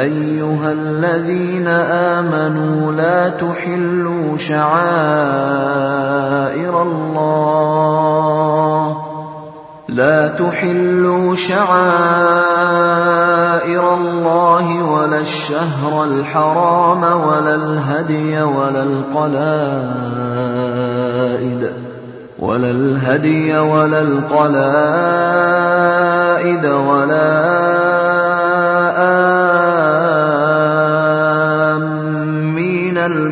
أيها الذين آمنوا لا تحلوا شعائر الله. لا تحلوا شعائر الله ولا الشهر الحرام ولا الهدي ولا القلائد. ولا الهدي ولا القلائد ولا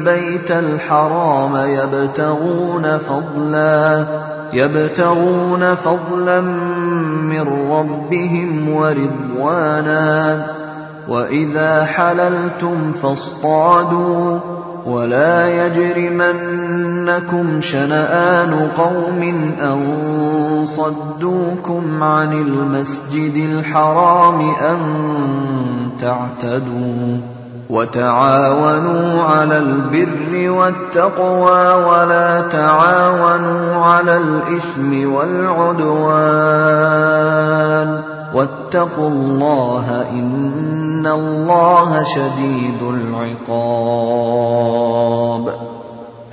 البيت الحرام يبتغون فضلاً يبتغون فضلا من ربهم ورضوانا. وإذا حللتم فاصطادوا ولا يجرمنكم شنآن قوم أن صدوكم عن المسجد الحرام أن تعتدوا. وتعاونوا على البر والتقوى ولا تعاونوا على الإثم والعدوان واتقوا الله إن الله شديد العقاب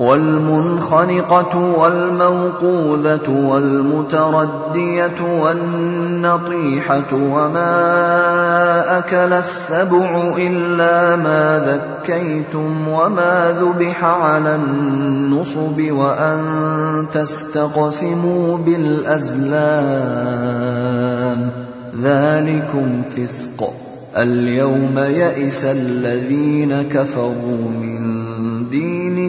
والمنخنقة والموقوذة والمتردية والنطيحة وما أكل السبع إلا ما ذكيتم وما ذبح على النصب وأن تستقسموا بالأزلام. ذلكم فسق. اليوم يئس الذين كفروا من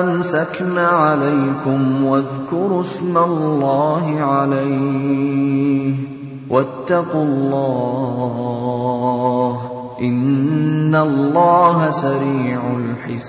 امسكن عليكم واذكروا اسم الله عليه واتقوا الله ان الله سريع الحساب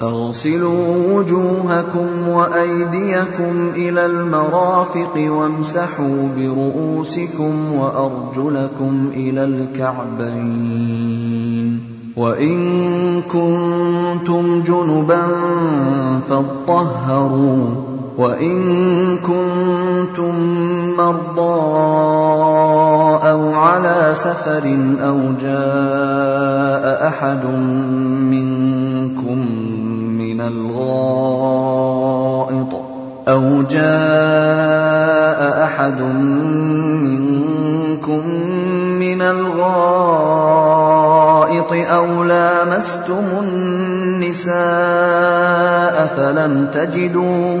فاغسلوا وجوهكم وأيديكم إلى المرافق وامسحوا برؤوسكم وأرجلكم إلى الكعبين. وإن كنتم جنبا فاطهروا وإن كنتم مرضى أو على سفر أو جاء أحد منكم من الغائط أو جاء أحد منكم من الغائط أو لامستم النساء فلم تجدوا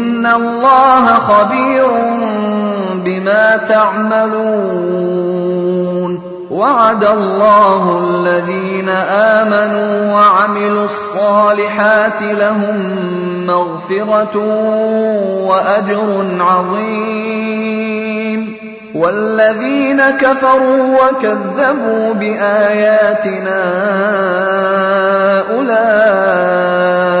الله خبير بما تعملون وعد الله الذين امنوا وعملوا الصالحات لهم مغفره واجر عظيم والذين كفروا وكذبوا باياتنا اولئك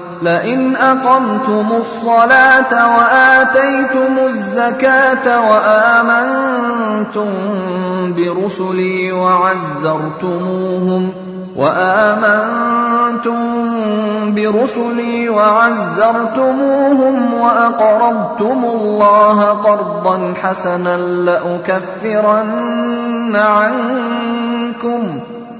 لئن أقمتم الصلاة وآتيتم الزكاة وآمنتم برسلي وعزرتموهم وآمنتم برسلي وعزرتموهم وأقرضتم الله قرضا حسنا لأكفرن عنكم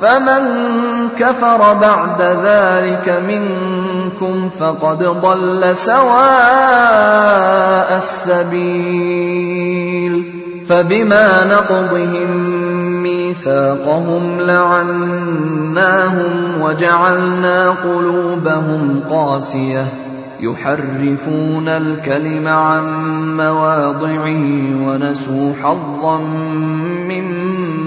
فمن كفر بعد ذلك منكم فقد ضل سواء السبيل فبما نقضهم ميثاقهم لعناهم وجعلنا قلوبهم قاسية يحرفون الكلم عن مواضعه ونسوا حظا مما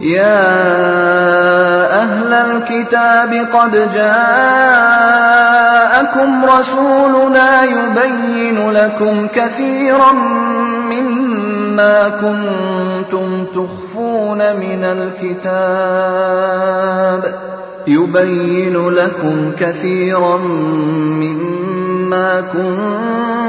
يا أهل الكتاب قد جاءكم رسولنا يبين لكم كثيرا مما كنتم تخفون من الكتاب. يبين لكم كثيرا مما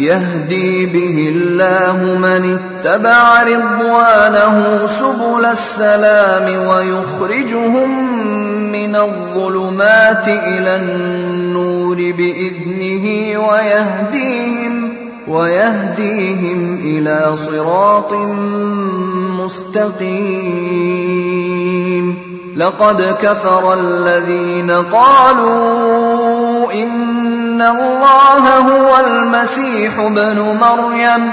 يهدي به الله من اتبع رضوانه سبل السلام ويخرجهم من الظلمات إلى النور بإذنه ويهديهم ويهديهم إلى صراط مستقيم. لقد كفر الذين قالوا إن الله هو المسيح ابن مريم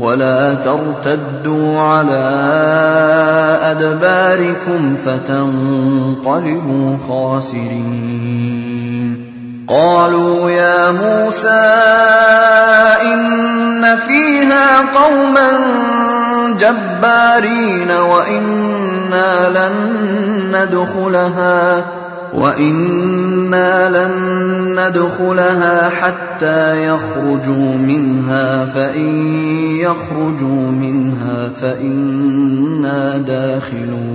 ولا ترتدوا على أدباركم فتنقلبوا خاسرين. قالوا يا موسى إن فيها قوما جبارين وإنا لن ندخلها. وإنا لن ندخلها حتى يخرجوا منها فإن يخرجوا منها فإنا داخلون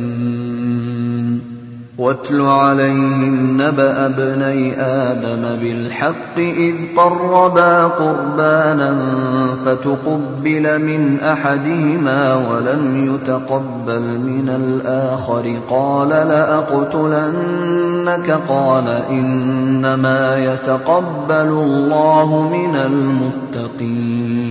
واتل عليهم نبأ ابني آدم بالحق إذ قربا قربانا فتقبل من أحدهما ولم يتقبل من الآخر. قال لأقتلنك؟ قال إنما يتقبل الله من المتقين.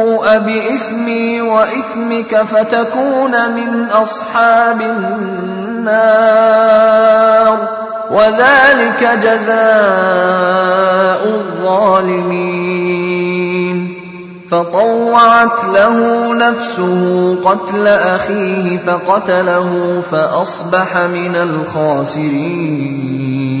باثمي وإثمك فتكون من أصحاب النار وذلك جزاء الظالمين. فطوعت له نفسه قتل أخيه فقتله فأصبح من الخاسرين.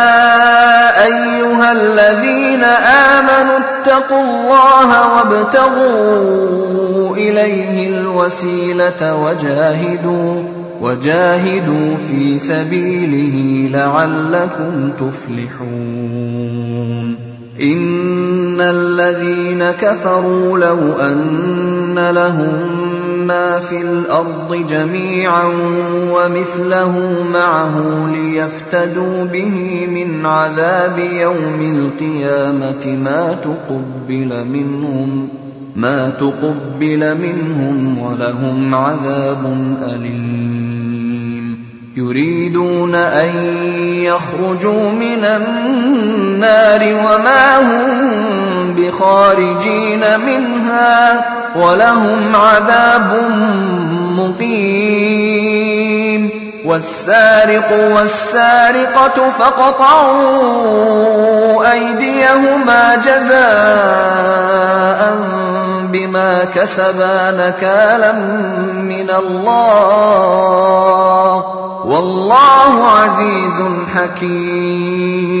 الذين آمنوا اتقوا الله وابتغوا إليه الوسيلة وجاهدوا وجاهدوا في سبيله لعلكم تفلحون. إن الذين كفروا لو أن لهم ما في الأرض جميعا ومثله معه ليفتدوا به من عذاب يوم القيامة ما تقبل منهم ما تقبل منهم ولهم عذاب أليم. يريدون أن يخرجوا من النار وما هم بخارجين منها. ولهم عذاب مقيم. والسارق والسارقة فاقطعوا أيديهما جزاء بما كسبا نكالا من الله. والله عزيز حكيم.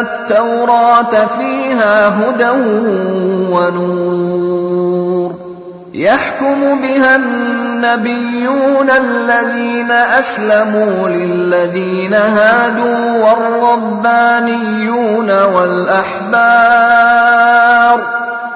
التوراة فيها هدى ونور. يحكم بها النبيون الذين أسلموا للذين هادوا والربانيون والأحبار.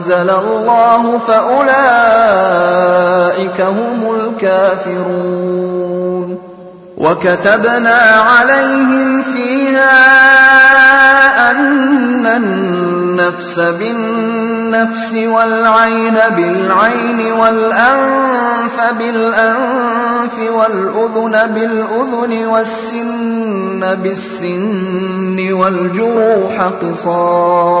أنزل الله فأولئك هم الكافرون. وكتبنا عليهم فيها أن النفس بالنفس والعين بالعين والأنف بالأنف والأذن بالأذن والسن بالسن والجروح قصاص.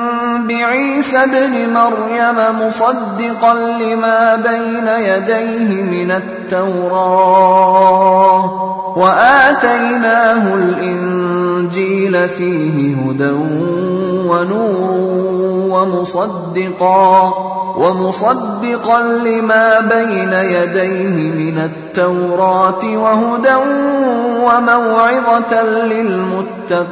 بعيسى ابن مريم مصدقا لما بين يديه من التوراة وآتيناه الإنجيل فيه هدى ونور ومصدقا ومصدقا لما بين يديه من التوراة وهدى وموعظة للمتقين.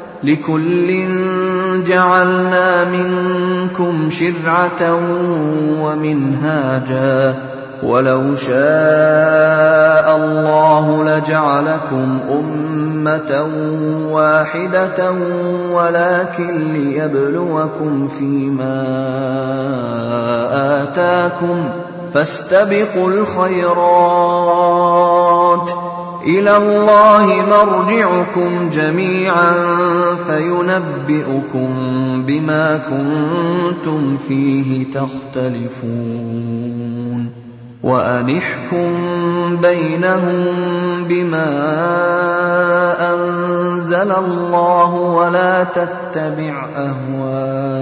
لكل جعلنا منكم شرعة ومنهاجا. ولو شاء الله لجعلكم أمة واحدة ولكن ليبلوكم فيما آتاكم. فاستبقوا الخيرات. إلى الله مرجعكم جميعا فينبئكم بما كنتم فيه تختلفون وانحكم بينهم بما أنزل الله ولا تتبع أهواءهم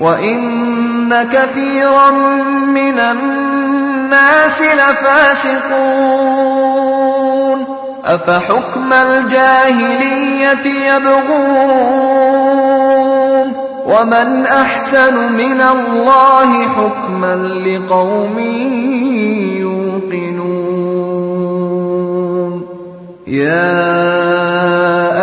وان كثيرا من الناس لفاسقون أفحكم الجاهلية يبغون ومن أحسن من الله حكما لقوم يوقنون يا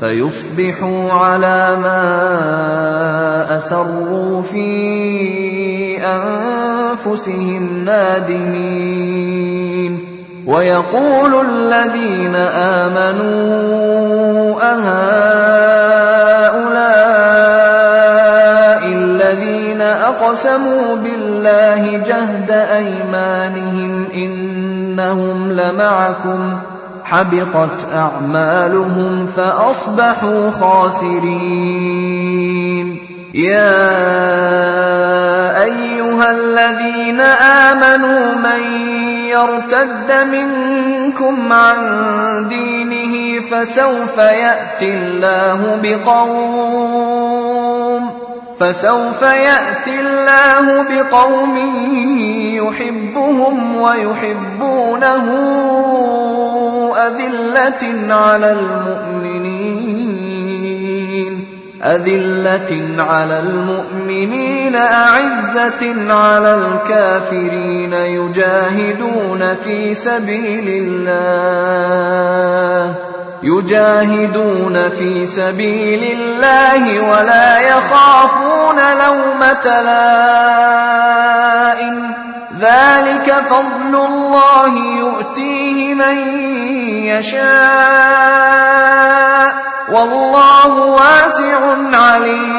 فيصبحوا على ما أسروا في أنفسهم نادمين. ويقول الذين آمنوا أهؤلاء الذين أقسموا بالله جهد أيمانهم إنهم لمعكم حبطت أعمالهم فأصبحوا خاسرين. يا أيها الذين آمنوا من يرتد منكم عن دينه فسوف يأتي الله بقوم فسوف يأتي الله بقوم يحبهم ويحبونه أذلة على المؤمنين أذلة على المؤمنين أعزة على الكافرين يجاهدون في سبيل الله. يجاهدون في سبيل الله ولا يخافون لومة لائم. ذلك فضل الله يؤتيه من يشاء. والله واسع عليم.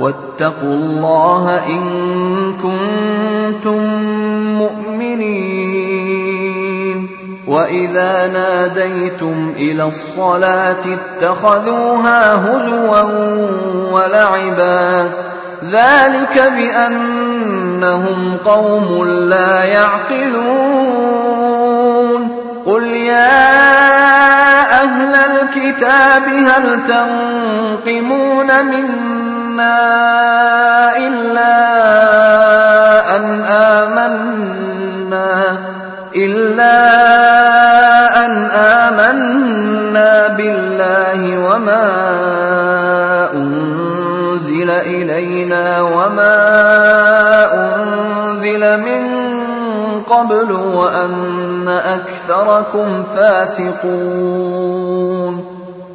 واتقوا الله إن كنتم مؤمنين. وإذا ناديتم إلى الصلاة اتخذوها هزوا ولعبا. ذلك بأنهم قوم لا يعقلون. قل يا أهل الكتاب هل تنقمون منا الا ان امنا الا ان امنا بالله وما انزل الينا وما انزل من قبل وان اكثركم فاسقون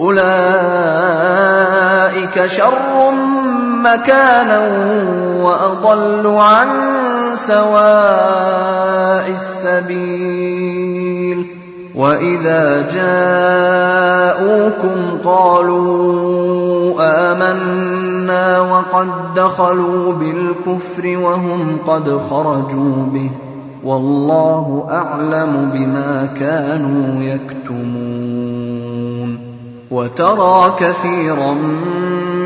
أولئك شر مكانا وأضل عن سواء السبيل. وإذا جاءوكم قالوا آمنا وقد دخلوا بالكفر وهم قد خرجوا به. والله أعلم بما كانوا يكتمون. وترى كثيرا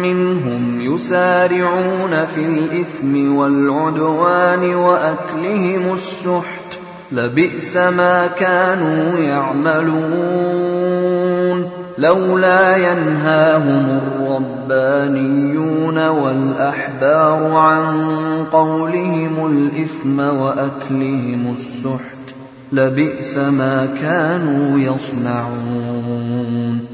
منهم يسارعون في الإثم والعدوان وأكلهم السحت. لبئس ما كانوا يعملون. لولا ينهاهم الربانيون والأحبار عن قولهم الإثم وأكلهم السحت. لبئس ما كانوا يصنعون.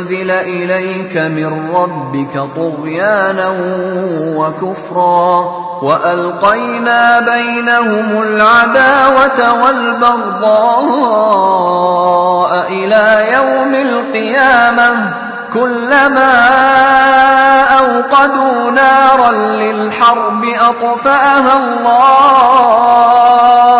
أنزل إليك من ربك طغيانا وكفرا وألقينا بينهم العداوة والبغضاء إلى يوم القيامة كلما أوقدوا نارا للحرب أطفأها الله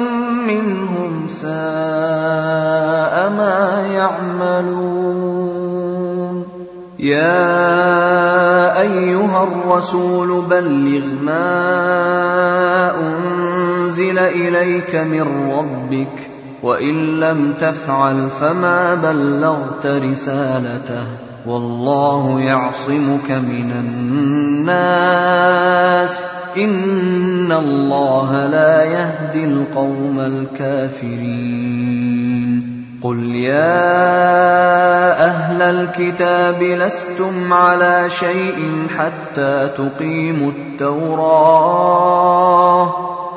منهم ساء ما يعملون. يا أيها الرسول بلغ ما أنزل إليك من ربك وإن لم تفعل فما بلغت رسالته. والله يعصمك من الناس. إن الله لا يهدي القوم الكافرين. قل يا أهل الكتاب لستم على شيء حتى تقيموا التوراة.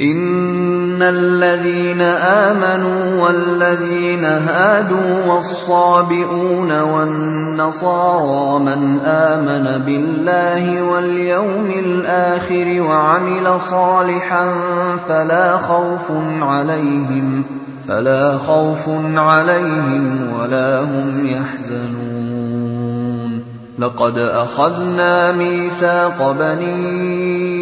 ان الذين امنوا والذين هادوا والصابئون والنصارى من امن بالله واليوم الآخر وعمل صالحا فلا خوف عليهم فلا خوف عليهم ولا هم يحزنون لقد اخذنا ميثاق بني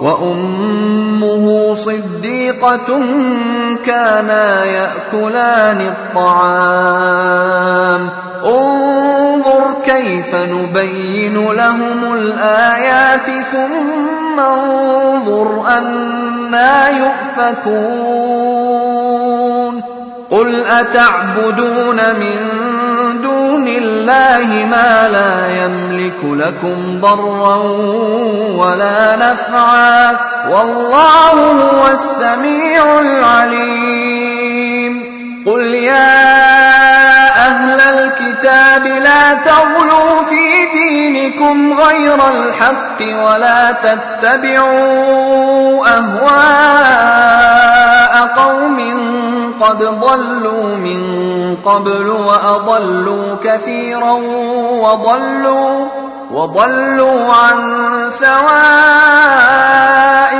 وأمه صديقة كانا يأكلان الطعام. انظر كيف نبين لهم الآيات ثم انظر أنا يؤفكون. قل أتعبدون من دون الله ما لا يملك لكم ضرا ولا نفعا والله هو السميع العليم. قل يا أهل الكتاب لا تغلوا في دينكم غير الحق ولا تتبعوا قوم قد ضلوا من قبل وأضلوا كثيرا وضلوا وضلوا عن سواء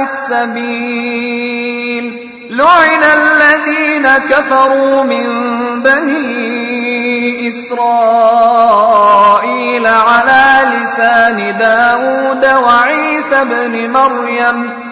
السبيل. لعن الذين كفروا من بني إسرائيل على لسان داود وعيسى بن مريم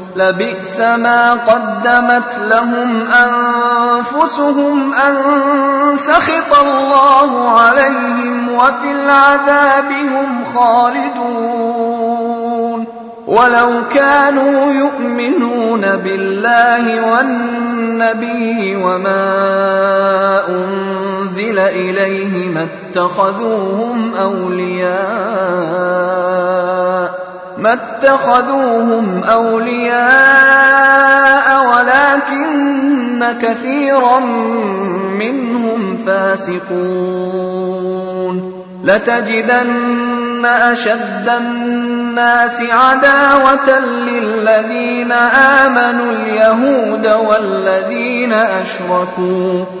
لبئس ما قدمت لهم أنفسهم أن سخط الله عليهم وفي العذاب هم خالدون. ولو كانوا يؤمنون بالله والنبي وما أنزل إليه ما اتخذوهم أولياء ما اتخذوهم أولياء ولكن كثيرا منهم فاسقون. لتجدن أشد الناس عداوة للذين آمنوا اليهود والذين أشركوا.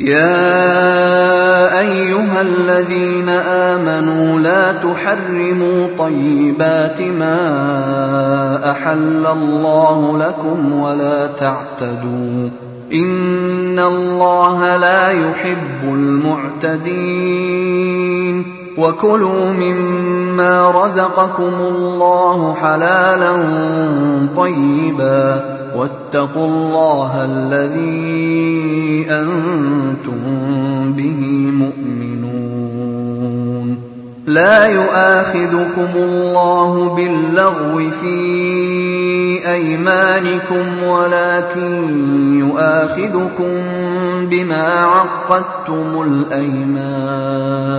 يا أيها الذين آمنوا لا تحرموا طيبات ما أحل الله لكم ولا تعتدوا. إن الله لا يحب المعتدين. وكلوا مما رزقكم الله حلالا طيبا. واتقوا الله الذي أنتم به مؤمنون. لا يؤاخذكم الله باللغو في أيمانكم ولكن يؤاخذكم بما عقدتم الأيمان.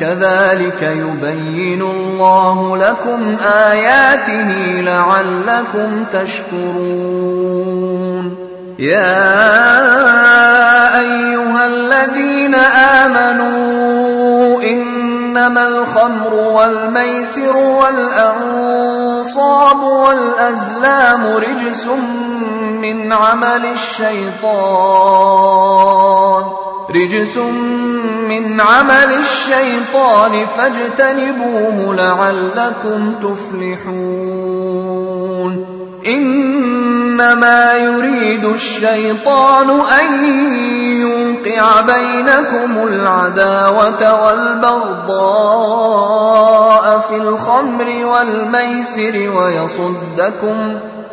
كذلك يبين الله لكم آياته لعلكم تشكرون. يا أيها الذين آمنوا إنما الخمر والميسر والأنصاب والأزلام رجس من عمل الشيطان. رجس من عمل الشيطان فاجتنبوه لعلكم تفلحون. إنما يريد الشيطان أن يوقع بينكم العداوة والبغضاء في الخمر والميسر ويصدكم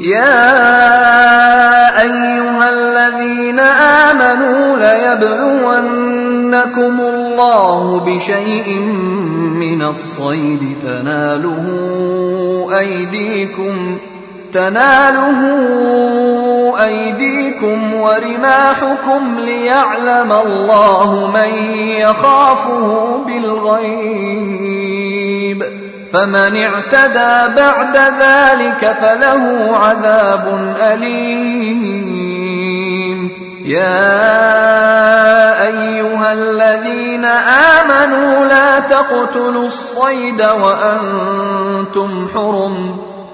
يا أيها الذين آمنوا ليبلونكم الله بشيء من الصيد تناله أيديكم تناله أيديكم ورماحكم ليعلم الله من يخافه بالغيب فمن اعتدى بعد ذلك فله عذاب أليم. يا أيها الذين آمنوا لا تقتلوا الصيد وأنتم حرم.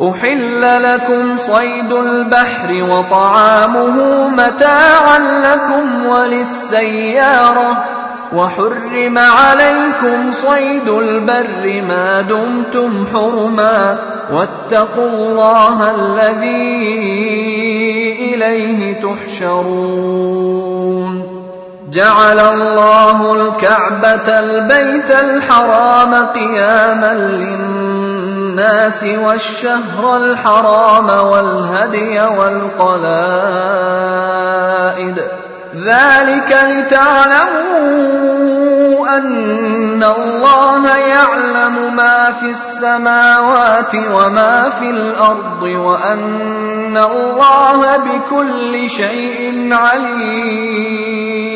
أحل لكم صيد البحر وطعامه متاعا لكم وللسيارة وحرم عليكم صيد البر ما دمتم حرما واتقوا الله الذي إليه تحشرون. جعل الله الكعبة البيت الحرام قياما للناس والشهر الحرام والهدي والقلائد. ذلك لتعلموا أن الله يعلم ما في السماوات وما في الأرض وأن الله بكل شيء عليم.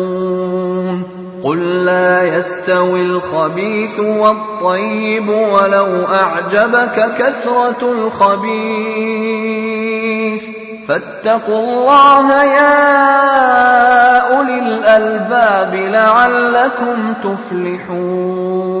قل لا يستوي الخبيث والطيب ولو اعجبك كثره الخبيث فاتقوا الله يا اولي الالباب لعلكم تفلحون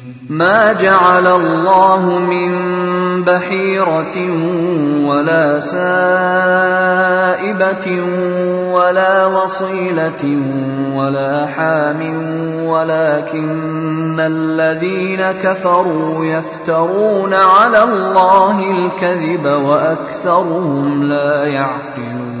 ما جعل الله من بحيرة ولا سائبة ولا وصيلة ولا حام ولكن الذين كفروا يفترون على الله الكذب وأكثرهم لا يعقلون.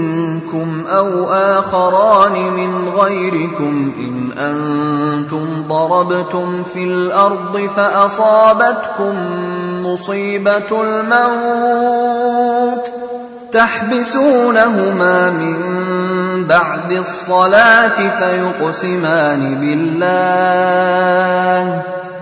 أو آخران من غيركم إن أنتم ضربتم في الأرض فأصابتكم مصيبة الموت تحبسونهما من بعد الصلاة فيقسمان بالله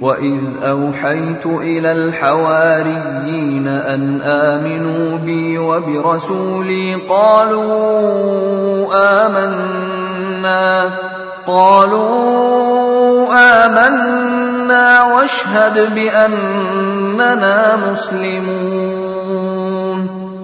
وإذ أوحيت إلى الحواريين أن آمنوا بي وبرسولي قالوا آمنا قالوا آمنا واشهد بأننا مسلمون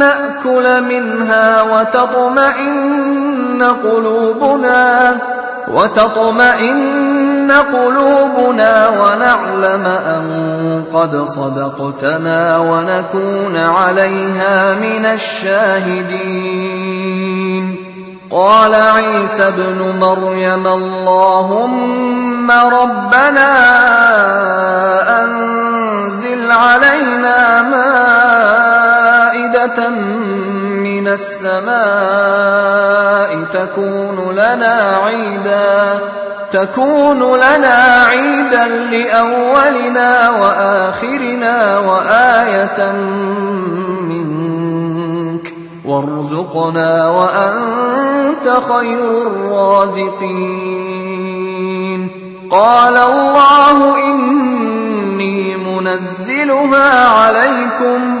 نأكل منها وتطمئن قلوبنا وتطمئن قلوبنا ونعلم أن قد صدقتنا ونكون عليها من الشاهدين. قال عيسى ابن مريم اللهم ربنا أنزل علينا مائده من السماء تكون لنا عيدا تكون لنا عيدا لأولنا وآخرنا وآية منك. وارزقنا وأنت خير الرازقين. قال الله إني منزلها عليكم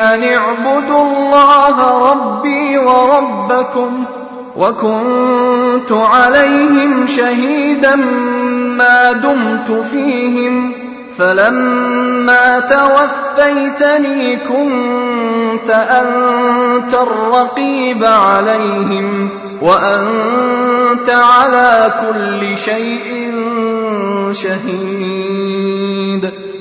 أن اعبدوا الله ربي وربكم وكنت عليهم شهيدا ما دمت فيهم فلما توفيتني كنت أنت الرقيب عليهم وأنت على كل شيء شهيد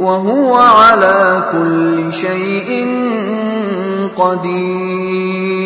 وهو على كل شيء قدير.